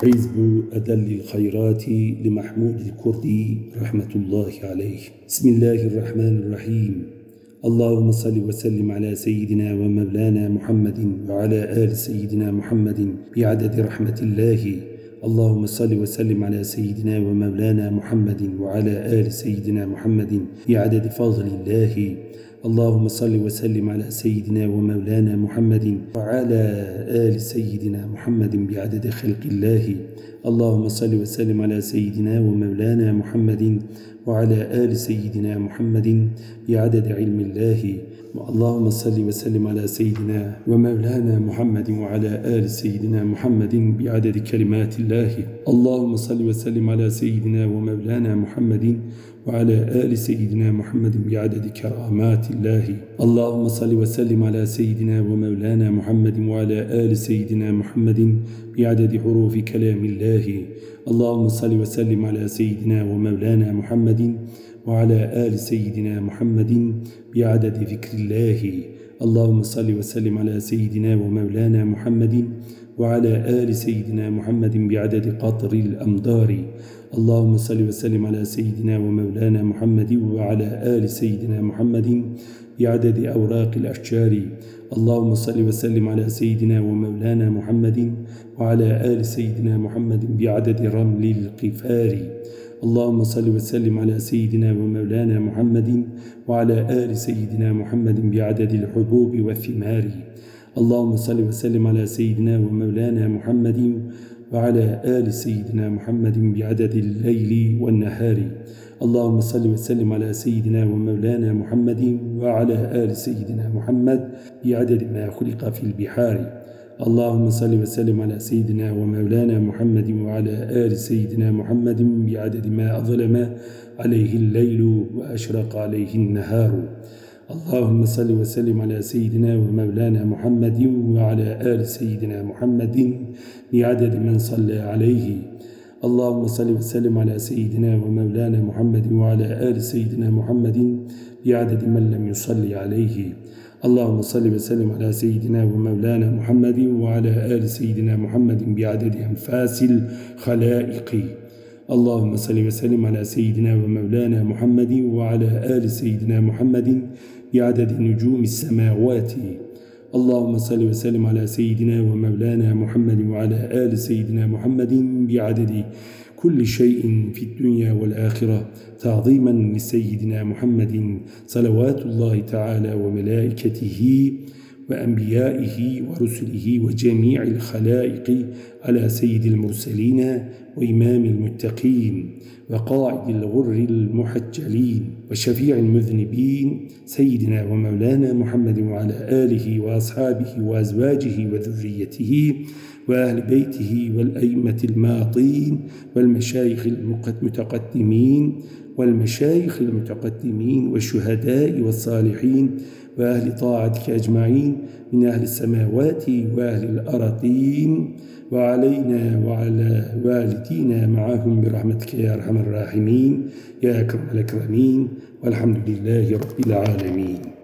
حزب أدل الخيرات لمحمود الكردي رحمة الله عليه. بسم الله الرحمن الرحيم. اللهم صل وسلم على سيدنا ومولانا محمد وعلى آل سيدنا محمد بعدد رحمة الله. اللهم صل وسلم على سيدنا ومولانا محمد وعلى آل سيدنا محمد بعدد فضل الله. اللهم صل وسلم على سيدنا ومولانا محمد وعلى آل سيدنا محمد بعدد خلق الله. اللهم صل وسلم على سيدنا ومولانا محمد وعلى آل سيدنا محمد بعدد علم الله. اللهم صل وسلم على سيدنا ومولانا محمد وعلى آل سيدنا محمد بعدد كلمات الله. اللهم صل وسلم على سيدنا ومولانا محمد وعلى آل سيدنا محمد بعدد كرامات الله اللهم صل وسلم على سيدنا ومولانا محمد وعلى آل سيدنا محمد بعدد حروف كلام الله. اللهم صل وسلم على سيدنا ومولانا محمد وعلى آل سيدنا محمد بعدد ذكر الله. اللهم صل وسلم على سيدنا ومولانا محمد وعلى آل سيدنا محمد بعدد قطر الأمدار. اللهم صل وسلم على سيدنا ومولانا محمد وعلى آل سيدنا محمد بعدد أوراق الأشجار. اللهم صل وسلم على سيدنا ومولانا محمد وعلى آل سيدنا محمد بعدد رمل القفار. اللهم صل وسلم على سيدنا ومولانا محمد وعلى آل سيدنا محمد بعدد الحبوب والثمار. اللهم صل وسلم على سيدنا ومولانا محمد وعلى آل سيدنا محمد بعدد الليل والنهار. اللهم صل وسلم على سيدنا ومولانا محمد وعلى آل سيدنا محمد بعدد ما خلق في البحار. اللهم صل وسلم على سيدنا ومولانا محمد وعلى آل سيدنا محمد بعدد ما أظلم عليه الليل وأشرق عليه النهار. اللهم صل وسلم على سيدنا ومولانا محمد وعلى آل سيدنا محمد بعدد من صلى عليه. اللهم صل وسلم على سيدنا ومولانا محمد وعلى آل سيدنا محمد بعدد من لم يصلي عليه. اللهم صل وسلم على سيدنا ومولانا محمد وعلى آل سيدنا محمد بعدد أنفاس الخلائق. اللهم صل وسلم على سيدنا ومولانا محمد وعلى آل سيدنا محمد بعدد نجوم السماوات. اللهم صل وسلم على سيدنا ومولانا محمد وعلى آل سيدنا محمد بعدد كل شيء في الدنيا والآخرة تعظيما لسيدنا محمد صلوات الله تعالى وملائكته. وأنبيائه ورسله وجميع الخلائق على سيد المرسلين وإمام المتقين وقاعد الغر المحجلين وشفيع المذنبين سيدنا ومولانا محمد وعلى آله وأصحابه وأزواجه وذريته وأهل بيته والأئمة الماطين والمشايخ المتقدمين والمشايخ المتقدمين والشهداء والصالحين وأهل طاعتك أجمعين من أهل السماوات وأهل الأرضين وعلينا وعلى والدينا معهم برحمتك يا أرحم الراحمين يا أكرم الأكرمين والحمد لله رب العالمين.